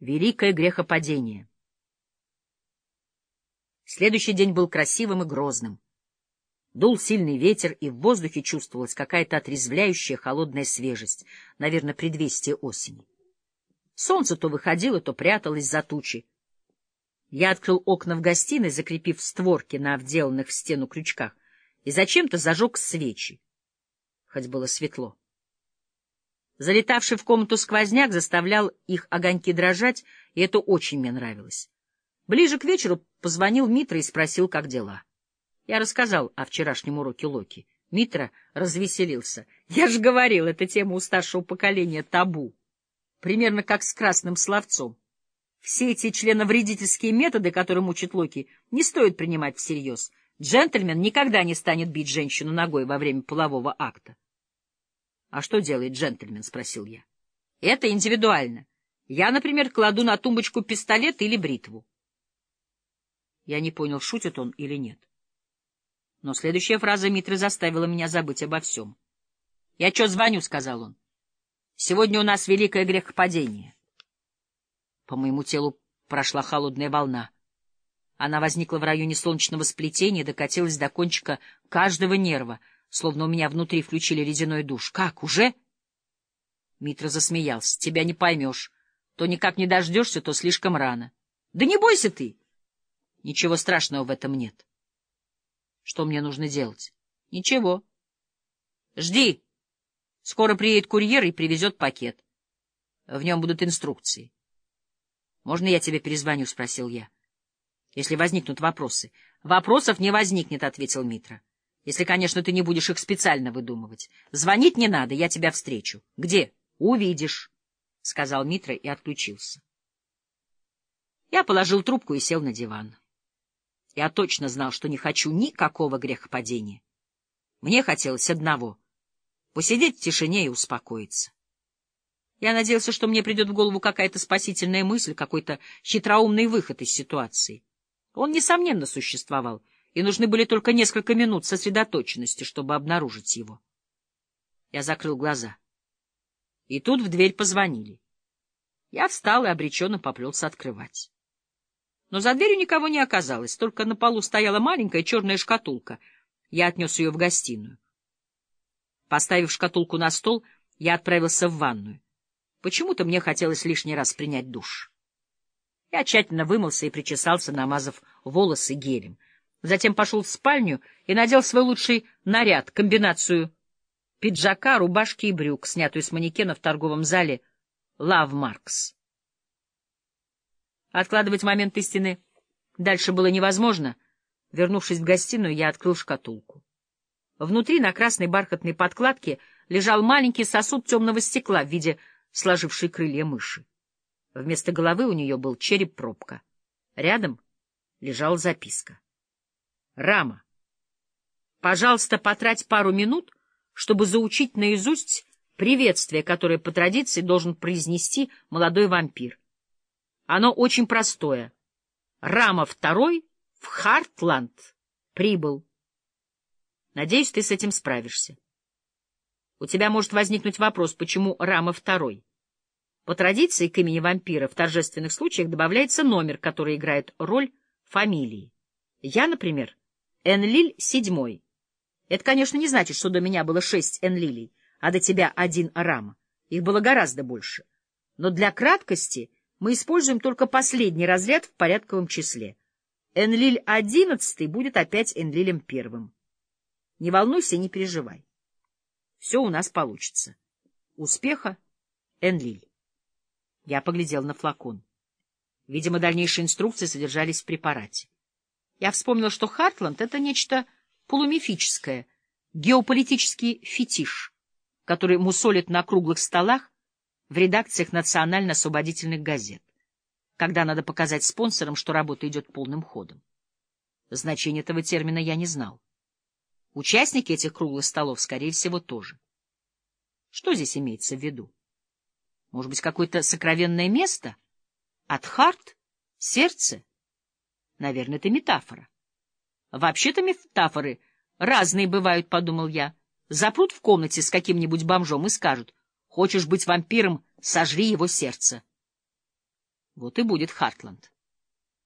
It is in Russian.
Великое грехопадение. Следующий день был красивым и грозным. Дул сильный ветер, и в воздухе чувствовалась какая-то отрезвляющая холодная свежесть, наверное, предвестие осени. Солнце то выходило, то пряталось за тучи. Я открыл окна в гостиной, закрепив створки на вделанных в стену крючках, и зачем-то зажег свечи. Хоть было светло. Залетавший в комнату сквозняк заставлял их огоньки дрожать, и это очень мне нравилось. Ближе к вечеру позвонил Митра и спросил, как дела. Я рассказал о вчерашнем уроке Локи. Митра развеселился. Я же говорил, эта тема у старшего поколения табу. Примерно как с красным словцом. Все эти членовредительские методы, которые мучат Локи, не стоит принимать всерьез. Джентльмен никогда не станет бить женщину ногой во время полового акта. — А что делает джентльмен? — спросил я. — Это индивидуально. Я, например, кладу на тумбочку пистолет или бритву. Я не понял, шутит он или нет. Но следующая фраза Митры заставила меня забыть обо всем. — Я что звоню? — сказал он. — Сегодня у нас великое грехопадение. По моему телу прошла холодная волна. Она возникла в районе солнечного сплетения, докатилась до кончика каждого нерва — словно у меня внутри включили ледяной душ. Как, уже? Митра засмеялся. Тебя не поймешь. То никак не дождешься, то слишком рано. Да не бойся ты. Ничего страшного в этом нет. Что мне нужно делать? Ничего. Жди. Скоро приедет курьер и привезет пакет. В нем будут инструкции. Можно я тебе перезвоню? — спросил я. Если возникнут вопросы. Вопросов не возникнет, — ответил Митра. Если, конечно, ты не будешь их специально выдумывать. Звонить не надо, я тебя встречу. Где? Увидишь, — сказал Митра и отключился. Я положил трубку и сел на диван. Я точно знал, что не хочу никакого грехопадения. Мне хотелось одного — посидеть в тишине и успокоиться. Я надеялся, что мне придет в голову какая-то спасительная мысль, какой-то хитроумный выход из ситуации. Он, несомненно, существовал — и нужны были только несколько минут сосредоточенности, чтобы обнаружить его. Я закрыл глаза. И тут в дверь позвонили. Я встал и обреченно поплелся открывать. Но за дверью никого не оказалось, только на полу стояла маленькая черная шкатулка. Я отнес ее в гостиную. Поставив шкатулку на стол, я отправился в ванную. Почему-то мне хотелось лишний раз принять душ. Я тщательно вымылся и причесался, намазав волосы гелем. Затем пошел в спальню и надел свой лучший наряд, комбинацию пиджака, рубашки и брюк, снятую с манекена в торговом зале «Лав Маркс». Откладывать момент истины дальше было невозможно. Вернувшись в гостиную, я открыл шкатулку. Внутри на красной бархатной подкладке лежал маленький сосуд темного стекла в виде сложившей крылья мыши. Вместо головы у нее был череп-пробка. Рядом лежала записка. Рама, пожалуйста, потрать пару минут, чтобы заучить наизусть приветствие, которое по традиции должен произнести молодой вампир. Оно очень простое. Рама второй в Хартланд прибыл. Надеюсь, ты с этим справишься. У тебя может возникнуть вопрос, почему Рама второй. По традиции к имени вампира в торжественных случаях добавляется номер, который играет роль фамилии. Я, например, Энлиль седьмой. Это, конечно, не значит, что до меня было шесть Энлилей, а до тебя один Арама. Их было гораздо больше. Но для краткости мы используем только последний разряд в порядковом числе. Энлиль одиннадцатый будет опять Энлилем первым. Не волнуйся не переживай. Все у нас получится. Успеха, Энлиль. Я поглядел на флакон. Видимо, дальнейшие инструкции содержались в препарате. Я вспомнил, что Хартланд — это нечто полумифическое, геополитический фетиш, который мусолит на круглых столах в редакциях национально-освободительных газет, когда надо показать спонсорам, что работа идет полным ходом. Значение этого термина я не знал. Участники этих круглых столов, скорее всего, тоже. Что здесь имеется в виду? Может быть, какое-то сокровенное место? От харт? Сердце? Наверное, это метафора. Вообще-то метафоры разные бывают, — подумал я. Запрут в комнате с каким-нибудь бомжом и скажут, хочешь быть вампиром, сожри его сердце. Вот и будет Хартланд.